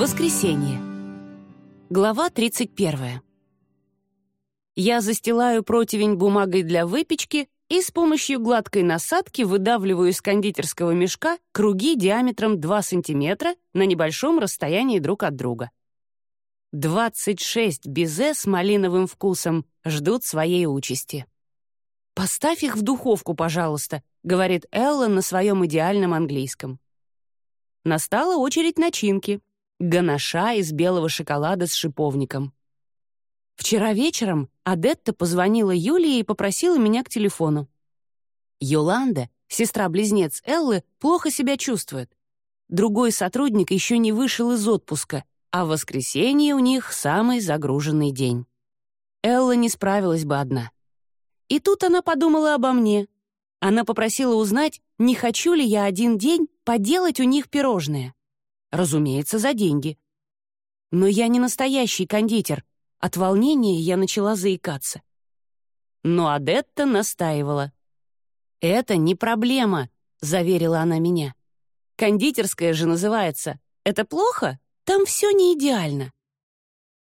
Воскресенье. Глава 31. Я застилаю противень бумагой для выпечки и с помощью гладкой насадки выдавливаю из кондитерского мешка круги диаметром 2 см на небольшом расстоянии друг от друга. 26 безе с малиновым вкусом ждут своей участи. «Поставь их в духовку, пожалуйста», — говорит Элла на своем идеальном английском. Настала очередь начинки — ганаша из белого шоколада с шиповником. Вчера вечером Адетта позвонила Юлии и попросила меня к телефону. Йоланда, сестра-близнец Эллы, плохо себя чувствует. Другой сотрудник еще не вышел из отпуска, а в воскресенье у них самый загруженный день. Элла не справилась бы одна. И тут она подумала обо мне. Она попросила узнать, не хочу ли я один день поделать у них пирожные. Разумеется, за деньги. Но я не настоящий кондитер. От волнения я начала заикаться. Но Адетта настаивала. «Это не проблема», — заверила она меня. «Кондитерская же называется. Это плохо? Там все не идеально».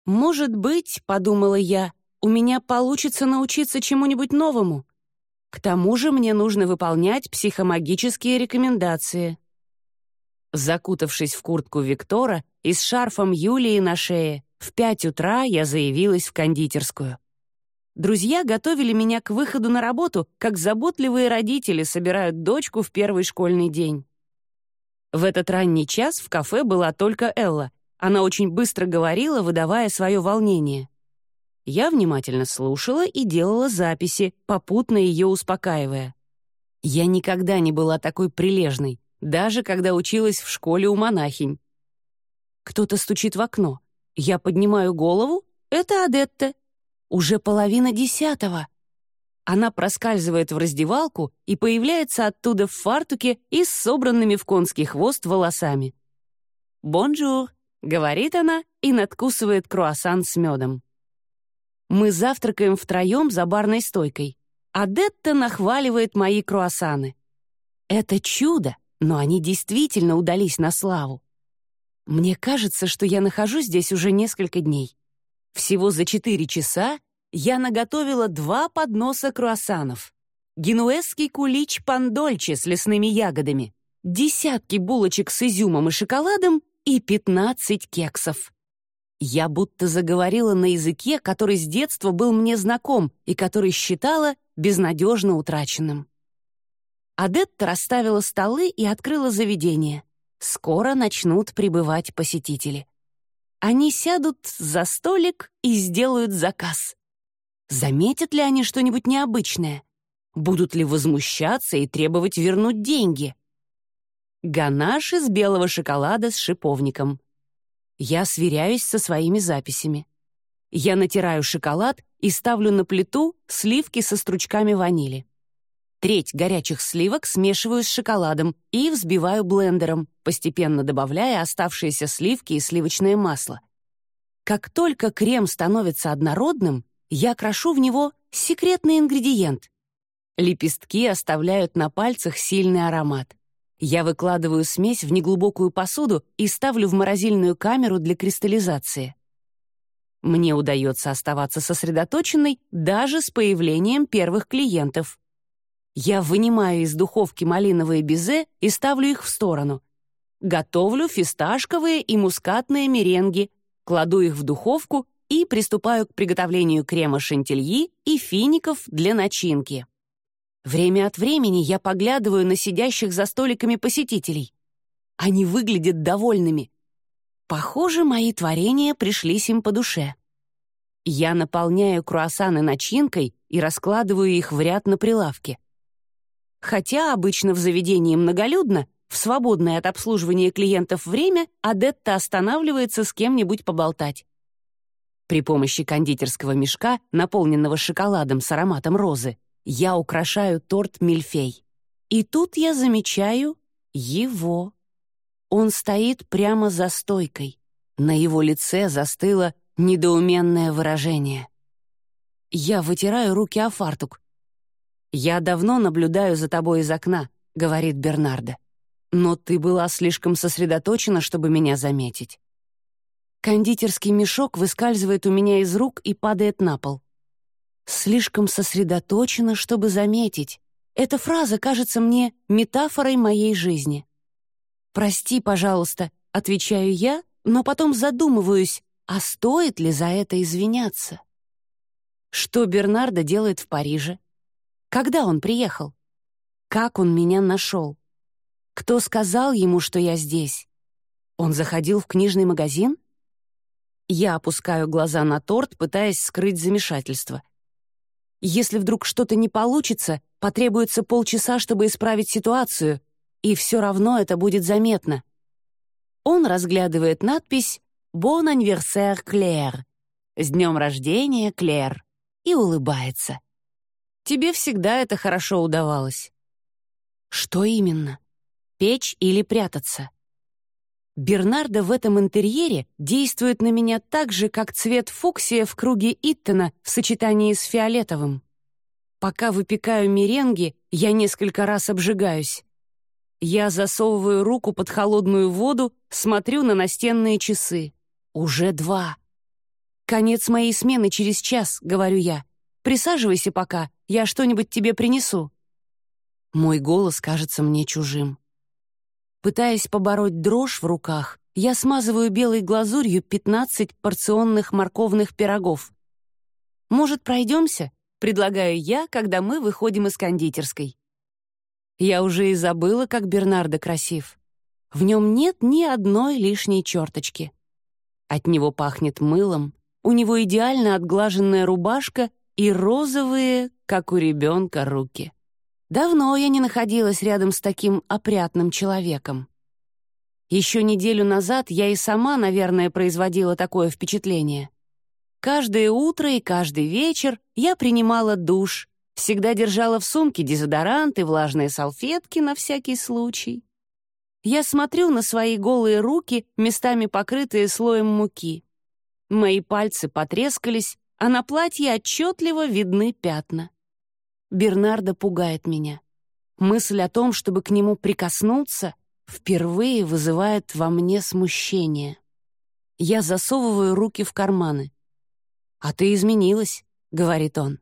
«Может быть, — подумала я, — у меня получится научиться чему-нибудь новому. К тому же мне нужно выполнять психомагические рекомендации». Закутавшись в куртку Виктора и с шарфом Юлии на шее, в пять утра я заявилась в кондитерскую. Друзья готовили меня к выходу на работу, как заботливые родители собирают дочку в первый школьный день. В этот ранний час в кафе была только Элла. Она очень быстро говорила, выдавая свое волнение. Я внимательно слушала и делала записи, попутно ее успокаивая. Я никогда не была такой прилежной, даже когда училась в школе у монахинь. Кто-то стучит в окно. Я поднимаю голову. Это Адетта. Уже половина десятого. Она проскальзывает в раздевалку и появляется оттуда в фартуке и с собранными в конский хвост волосами. «Bonjour», — говорит она и надкусывает круассан с медом. Мы завтракаем втроем за барной стойкой. Адетта нахваливает мои круассаны. Это чудо! Но они действительно удались на славу. Мне кажется, что я нахожусь здесь уже несколько дней. Всего за четыре часа я наготовила два подноса круассанов, генуэзский кулич пандольче с лесными ягодами, десятки булочек с изюмом и шоколадом и пятнадцать кексов. Я будто заговорила на языке, который с детства был мне знаком и который считала безнадежно утраченным. Адетта расставила столы и открыла заведение. Скоро начнут прибывать посетители. Они сядут за столик и сделают заказ. Заметят ли они что-нибудь необычное? Будут ли возмущаться и требовать вернуть деньги? Ганаш из белого шоколада с шиповником. Я сверяюсь со своими записями. Я натираю шоколад и ставлю на плиту сливки со стручками ванили. Треть горячих сливок смешиваю с шоколадом и взбиваю блендером, постепенно добавляя оставшиеся сливки и сливочное масло. Как только крем становится однородным, я крошу в него секретный ингредиент. Лепестки оставляют на пальцах сильный аромат. Я выкладываю смесь в неглубокую посуду и ставлю в морозильную камеру для кристаллизации. Мне удается оставаться сосредоточенной даже с появлением первых клиентов. Я вынимаю из духовки малиновые безе и ставлю их в сторону. Готовлю фисташковые и мускатные меренги, кладу их в духовку и приступаю к приготовлению крема шантильи и фиников для начинки. Время от времени я поглядываю на сидящих за столиками посетителей. Они выглядят довольными. Похоже, мои творения пришлись им по душе. Я наполняю круассаны начинкой и раскладываю их в ряд на прилавке. Хотя обычно в заведении многолюдно, в свободное от обслуживания клиентов время Адетта останавливается с кем-нибудь поболтать. При помощи кондитерского мешка, наполненного шоколадом с ароматом розы, я украшаю торт «Мильфей». И тут я замечаю его. Он стоит прямо за стойкой. На его лице застыло недоуменное выражение. Я вытираю руки о фартук. «Я давно наблюдаю за тобой из окна», — говорит Бернардо. «Но ты была слишком сосредоточена, чтобы меня заметить. Кондитерский мешок выскальзывает у меня из рук и падает на пол. Слишком сосредоточена, чтобы заметить. Эта фраза кажется мне метафорой моей жизни. «Прости, пожалуйста», — отвечаю я, но потом задумываюсь, а стоит ли за это извиняться? Что Бернардо делает в Париже? Когда он приехал? Как он меня нашел? Кто сказал ему, что я здесь? Он заходил в книжный магазин? Я опускаю глаза на торт, пытаясь скрыть замешательство. Если вдруг что-то не получится, потребуется полчаса, чтобы исправить ситуацию, и все равно это будет заметно. Он разглядывает надпись «Bon anniversaire, Клэр» «С днем рождения, Клэр» и улыбается. Тебе всегда это хорошо удавалось. Что именно? Печь или прятаться? Бернардо в этом интерьере действует на меня так же, как цвет фуксия в круге Иттона в сочетании с фиолетовым. Пока выпекаю меренги, я несколько раз обжигаюсь. Я засовываю руку под холодную воду, смотрю на настенные часы. Уже два. «Конец моей смены через час», — говорю я. «Присаживайся пока, я что-нибудь тебе принесу». Мой голос кажется мне чужим. Пытаясь побороть дрожь в руках, я смазываю белой глазурью 15 порционных морковных пирогов. «Может, пройдемся?» — предлагаю я, когда мы выходим из кондитерской. Я уже и забыла, как Бернардо красив. В нем нет ни одной лишней черточки. От него пахнет мылом, у него идеально отглаженная рубашка и розовые, как у ребенка, руки. Давно я не находилась рядом с таким опрятным человеком. Еще неделю назад я и сама, наверное, производила такое впечатление. Каждое утро и каждый вечер я принимала душ, всегда держала в сумке дезодорант и влажные салфетки на всякий случай. Я смотрю на свои голые руки, местами покрытые слоем муки. Мои пальцы потрескались, а на платье отчетливо видны пятна. Бернардо пугает меня. Мысль о том, чтобы к нему прикоснуться, впервые вызывает во мне смущение. Я засовываю руки в карманы. «А ты изменилась», — говорит он.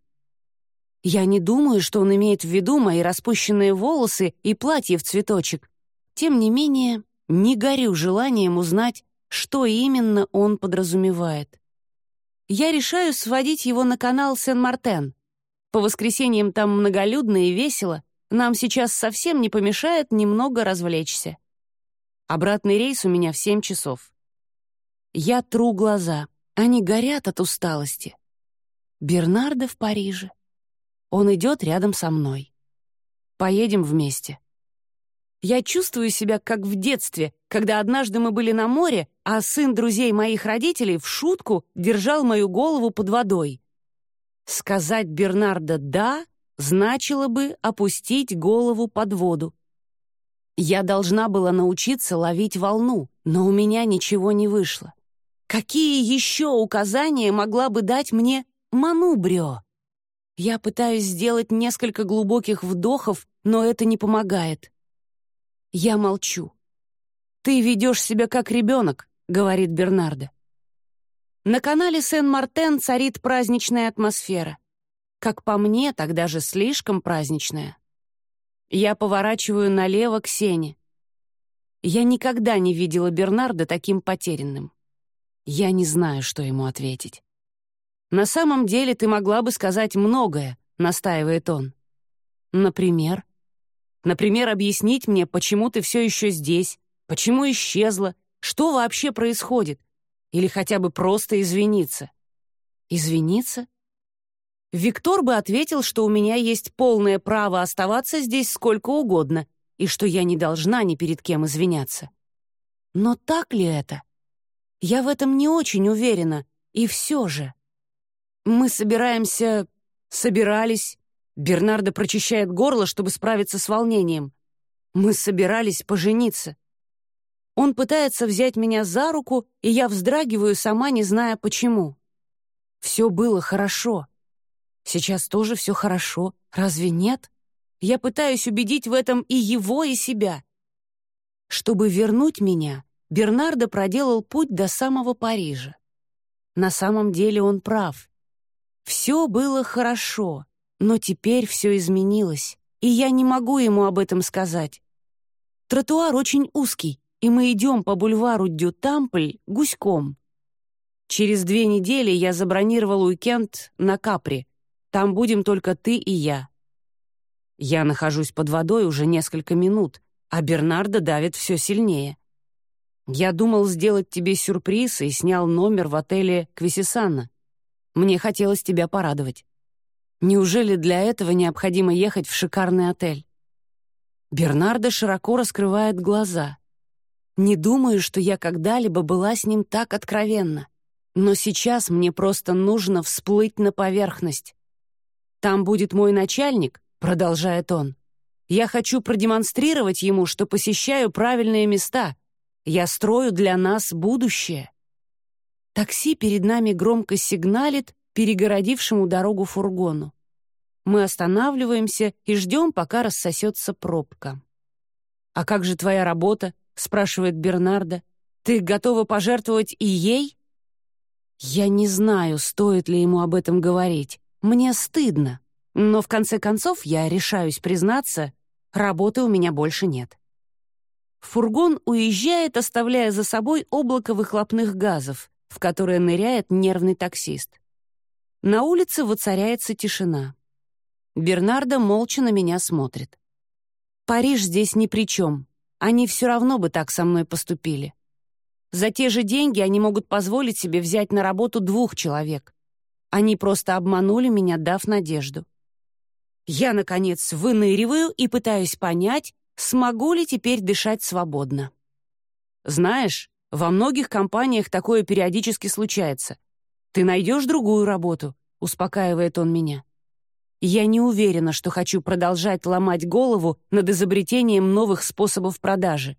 Я не думаю, что он имеет в виду мои распущенные волосы и платье в цветочек. Тем не менее, не горю желанием узнать, что именно он подразумевает. Я решаю сводить его на канал Сен-Мартен, по воскресеньям там многолюдно и весело. Нам сейчас совсем не помешает немного развлечься. Обратный рейс у меня в семь часов. Я тру глаза. Они горят от усталости. Бернардо в Париже. Он идет рядом со мной. Поедем вместе. Я чувствую себя как в детстве, когда однажды мы были на море, а сын друзей моих родителей в шутку держал мою голову под водой. Сказать Бернардо «да» значило бы опустить голову под воду. Я должна была научиться ловить волну, но у меня ничего не вышло. Какие еще указания могла бы дать мне Манубрио? Я пытаюсь сделать несколько глубоких вдохов, но это не помогает. Я молчу. «Ты ведешь себя как ребенок», — говорит Бернардо. На канале Сен-Мартен царит праздничная атмосфера. Как по мне, тогда же слишком праздничная. Я поворачиваю налево к Сене. Я никогда не видела Бернарда таким потерянным. Я не знаю, что ему ответить. «На самом деле ты могла бы сказать многое», — настаивает он. «Например?» «Например, объяснить мне, почему ты все еще здесь, почему исчезла, что вообще происходит, или хотя бы просто извиниться. Извиниться? Виктор бы ответил, что у меня есть полное право оставаться здесь сколько угодно и что я не должна ни перед кем извиняться. Но так ли это? Я в этом не очень уверена, и все же. Мы собираемся... Собирались... Бернардо прочищает горло, чтобы справиться с волнением. Мы собирались пожениться. Он пытается взять меня за руку, и я вздрагиваю, сама не зная почему. Все было хорошо. Сейчас тоже все хорошо, разве нет? Я пытаюсь убедить в этом и его, и себя. Чтобы вернуть меня, Бернардо проделал путь до самого Парижа. На самом деле он прав. Все было хорошо, но теперь все изменилось, и я не могу ему об этом сказать. Тротуар очень узкий, и мы идем по бульвару Дю-Тампль гуськом. Через две недели я забронировал уикенд на Капри. Там будем только ты и я. Я нахожусь под водой уже несколько минут, а Бернардо давит все сильнее. Я думал сделать тебе сюрприз и снял номер в отеле Квисисана. Мне хотелось тебя порадовать. Неужели для этого необходимо ехать в шикарный отель? Бернардо широко раскрывает глаза. Не думаю, что я когда-либо была с ним так откровенна. Но сейчас мне просто нужно всплыть на поверхность. «Там будет мой начальник», — продолжает он. «Я хочу продемонстрировать ему, что посещаю правильные места. Я строю для нас будущее». Такси перед нами громко сигналит перегородившему дорогу фургону. Мы останавливаемся и ждем, пока рассосется пробка. «А как же твоя работа?» — спрашивает Бернардо. «Ты готова пожертвовать и ей?» Я не знаю, стоит ли ему об этом говорить. Мне стыдно. Но в конце концов я решаюсь признаться, работы у меня больше нет. Фургон уезжает, оставляя за собой облако выхлопных газов, в которое ныряет нервный таксист. На улице воцаряется тишина. Бернардо молча на меня смотрит. Париж здесь ни при чем. Они все равно бы так со мной поступили. За те же деньги они могут позволить себе взять на работу двух человек. Они просто обманули меня, дав надежду. Я, наконец, выныриваю и пытаюсь понять, смогу ли теперь дышать свободно. Знаешь, во многих компаниях такое периодически случается. Ты найдешь другую работу, успокаивает он меня. Я не уверена, что хочу продолжать ломать голову над изобретением новых способов продажи.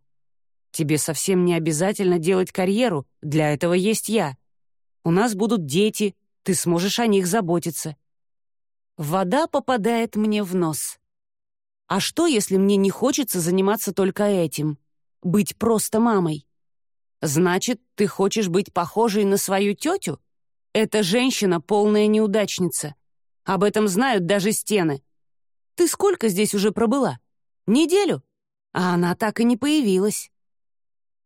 Тебе совсем не обязательно делать карьеру, для этого есть я. У нас будут дети, ты сможешь о них заботиться. Вода попадает мне в нос. А что, если мне не хочется заниматься только этим? Быть просто мамой? Значит, ты хочешь быть похожей на свою тетю? Эта женщина полная неудачница. Об этом знают даже стены. Ты сколько здесь уже пробыла? Неделю? А она так и не появилась.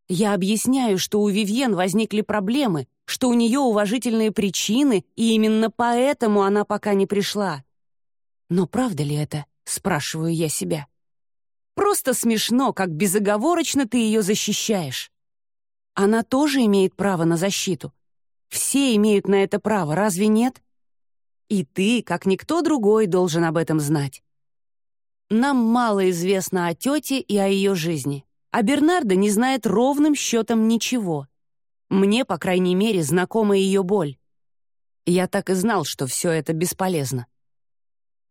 Я объясняю, что у Вивьен возникли проблемы, что у нее уважительные причины, и именно поэтому она пока не пришла. Но правда ли это? Спрашиваю я себя. Просто смешно, как безоговорочно ты ее защищаешь. Она тоже имеет право на защиту. Все имеют на это право, разве нет? И ты, как никто другой, должен об этом знать. Нам мало известно о тете и о ее жизни а Бернарда не знает ровным счетом ничего. Мне, по крайней мере, знакома ее боль. Я так и знал, что все это бесполезно.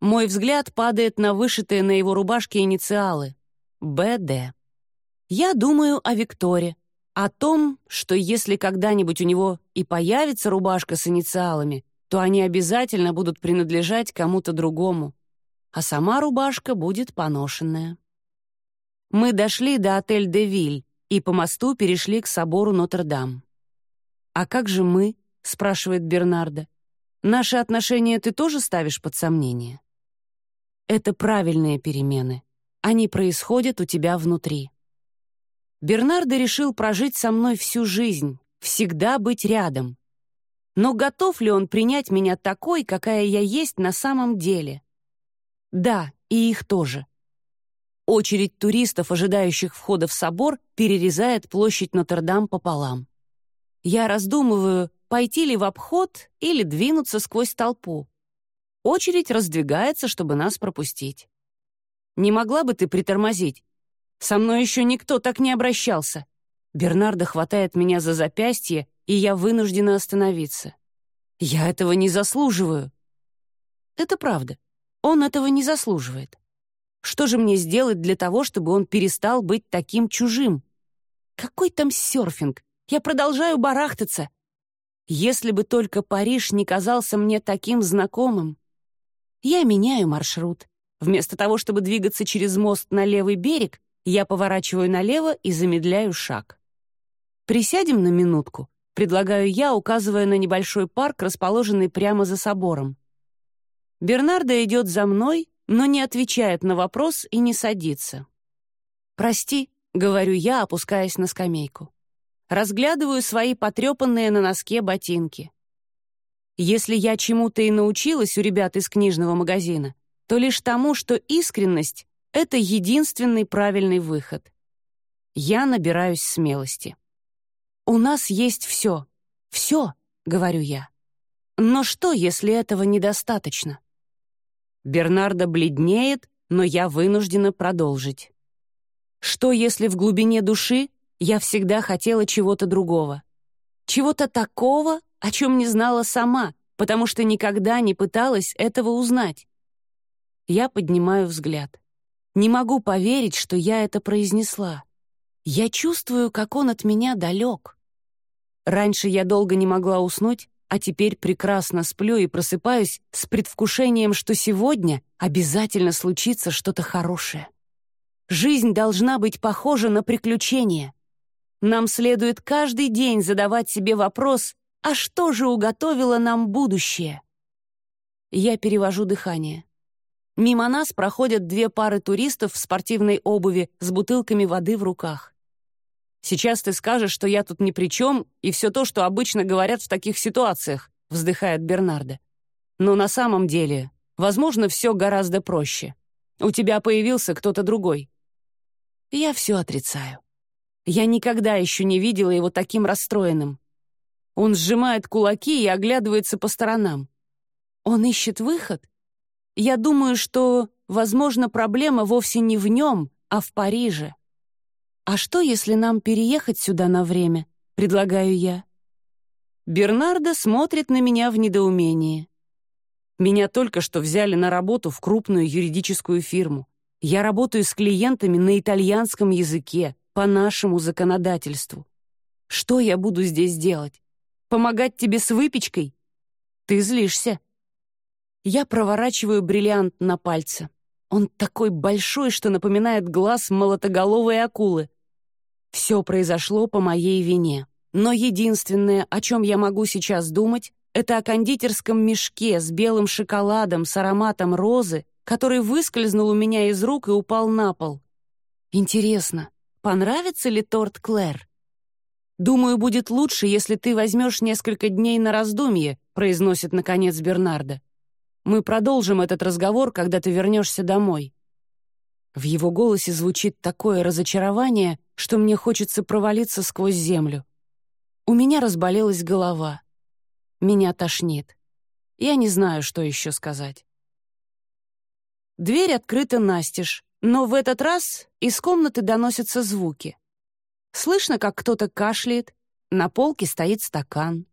Мой взгляд падает на вышитые на его рубашке инициалы — БД. Я думаю о Викторе, о том, что если когда-нибудь у него и появится рубашка с инициалами, то они обязательно будут принадлежать кому-то другому, а сама рубашка будет поношенная. Мы дошли до отель «Де Виль» и по мосту перешли к собору Нотр-Дам. «А как же мы?» — спрашивает Бернардо. «Наши отношения ты тоже ставишь под сомнение?» «Это правильные перемены. Они происходят у тебя внутри». Бернардо решил прожить со мной всю жизнь, всегда быть рядом. Но готов ли он принять меня такой, какая я есть на самом деле? Да, и их тоже. Очередь туристов, ожидающих входа в собор, перерезает площадь Нотр-Дам пополам. Я раздумываю, пойти ли в обход или двинуться сквозь толпу. Очередь раздвигается, чтобы нас пропустить. «Не могла бы ты притормозить? Со мной еще никто так не обращался». Бернардо хватает меня за запястье, и я вынуждена остановиться. Я этого не заслуживаю. Это правда. Он этого не заслуживает. Что же мне сделать для того, чтобы он перестал быть таким чужим? Какой там серфинг? Я продолжаю барахтаться. Если бы только Париж не казался мне таким знакомым. Я меняю маршрут. Вместо того, чтобы двигаться через мост на левый берег, я поворачиваю налево и замедляю шаг. «Присядем на минутку», — предлагаю я, указывая на небольшой парк, расположенный прямо за собором. Бернардо идет за мной, но не отвечает на вопрос и не садится. «Прости», — говорю я, опускаясь на скамейку. Разглядываю свои потрепанные на носке ботинки. Если я чему-то и научилась у ребят из книжного магазина, то лишь тому, что искренность — это единственный правильный выход. Я набираюсь смелости. «У нас есть все. Все», — говорю я. «Но что, если этого недостаточно?» Бернардо бледнеет, но я вынуждена продолжить. Что, если в глубине души я всегда хотела чего-то другого? Чего-то такого, о чем не знала сама, потому что никогда не пыталась этого узнать. Я поднимаю взгляд. Не могу поверить, что я это произнесла. Я чувствую, как он от меня далек. Раньше я долго не могла уснуть, а теперь прекрасно сплю и просыпаюсь с предвкушением, что сегодня обязательно случится что-то хорошее. Жизнь должна быть похожа на приключение. Нам следует каждый день задавать себе вопрос, а что же уготовило нам будущее? Я перевожу дыхание. Мимо нас проходят две пары туристов в спортивной обуви с бутылками воды в руках. Сейчас ты скажешь, что я тут ни при чем, и все то, что обычно говорят в таких ситуациях», — вздыхает Бернардо. «Но на самом деле, возможно, все гораздо проще. У тебя появился кто-то другой. Я все отрицаю. Я никогда еще не видела его таким расстроенным. Он сжимает кулаки и оглядывается по сторонам. Он ищет выход? Я думаю, что, возможно, проблема вовсе не в нем, а в Париже. «А что, если нам переехать сюда на время?» — предлагаю я. Бернардо смотрит на меня в недоумении. Меня только что взяли на работу в крупную юридическую фирму. Я работаю с клиентами на итальянском языке, по нашему законодательству. Что я буду здесь делать? Помогать тебе с выпечкой? Ты злишься. Я проворачиваю бриллиант на пальце. Он такой большой, что напоминает глаз молотоголовой акулы. Все произошло по моей вине. Но единственное, о чем я могу сейчас думать, это о кондитерском мешке с белым шоколадом с ароматом розы который выскользнул у меня из рук и упал на пол. Интересно, понравится ли торт Клэр? «Думаю, будет лучше, если ты возьмешь несколько дней на раздумье», произносит, наконец, Бернардо. «Мы продолжим этот разговор, когда ты вернешься домой». В его голосе звучит такое разочарование, что мне хочется провалиться сквозь землю. У меня разболелась голова. Меня тошнит. Я не знаю, что еще сказать. Дверь открыта настежь, но в этот раз из комнаты доносятся звуки. Слышно, как кто-то кашляет, на полке стоит стакан.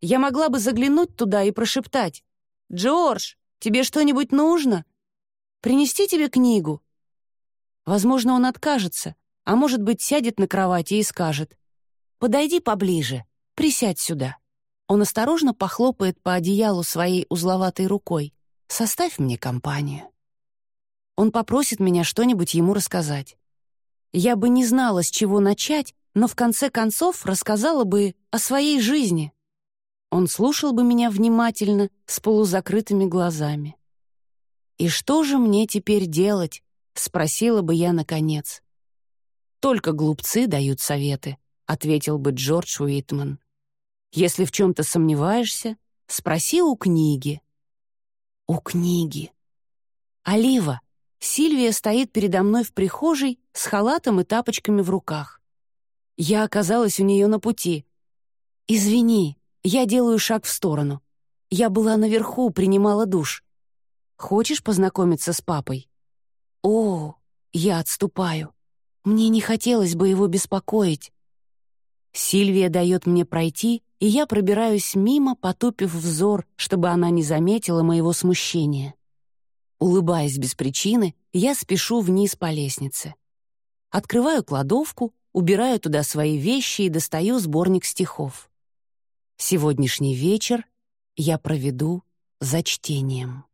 Я могла бы заглянуть туда и прошептать. «Джордж, тебе что-нибудь нужно? Принести тебе книгу?» Возможно, он откажется, а может быть, сядет на кровати и скажет. «Подойди поближе, присядь сюда». Он осторожно похлопает по одеялу своей узловатой рукой. «Составь мне компанию». Он попросит меня что-нибудь ему рассказать. Я бы не знала, с чего начать, но в конце концов рассказала бы о своей жизни. Он слушал бы меня внимательно, с полузакрытыми глазами. «И что же мне теперь делать?» — спросила бы я наконец. «Только глупцы дают советы», — ответил бы Джордж Уитман. «Если в чем-то сомневаешься, спроси у книги». «У книги». «Олива, Сильвия стоит передо мной в прихожей с халатом и тапочками в руках. Я оказалась у нее на пути. «Извини, я делаю шаг в сторону. Я была наверху, принимала душ. Хочешь познакомиться с папой?» «О, я отступаю. Мне не хотелось бы его беспокоить». Сильвия дает мне пройти, и я пробираюсь мимо, потупив взор, чтобы она не заметила моего смущения. Улыбаясь без причины, я спешу вниз по лестнице. Открываю кладовку, убираю туда свои вещи и достаю сборник стихов. Сегодняшний вечер я проведу за чтением.